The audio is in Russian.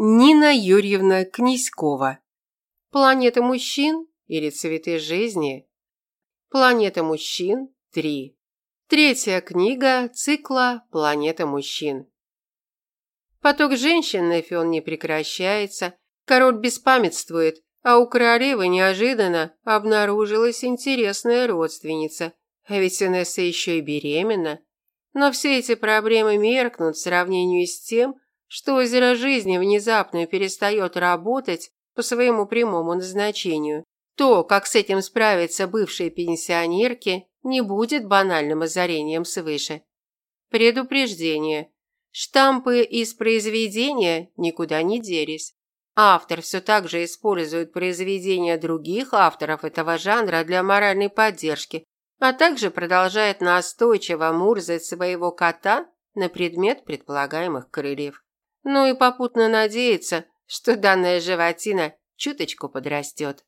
Нина Юрьевна Князькова. Планета мужчин или цветы жизни? Планета мужчин 3. Третья книга цикла Планета мужчин. Поток женщин на Фион не прекращается, король беспамятствует, а у королевы неожиданно обнаружилась интересная родственница, а ведь Инесса еще и беременна. Но все эти проблемы меркнут в сравнении с тем, что озеро жизни внезапно перестает работать по своему прямому назначению. То, как с этим справятся бывшие пенсионерки, не будет банальным озарением свыше. Предупреждение. Штампы из произведения никуда не делись. Автор все так же использует произведения других авторов этого жанра для моральной поддержки, а также продолжает настойчиво мурзать своего кота на предмет предполагаемых крыльев. Ну и попутно надеяться, что данная животина чуточку подрастет.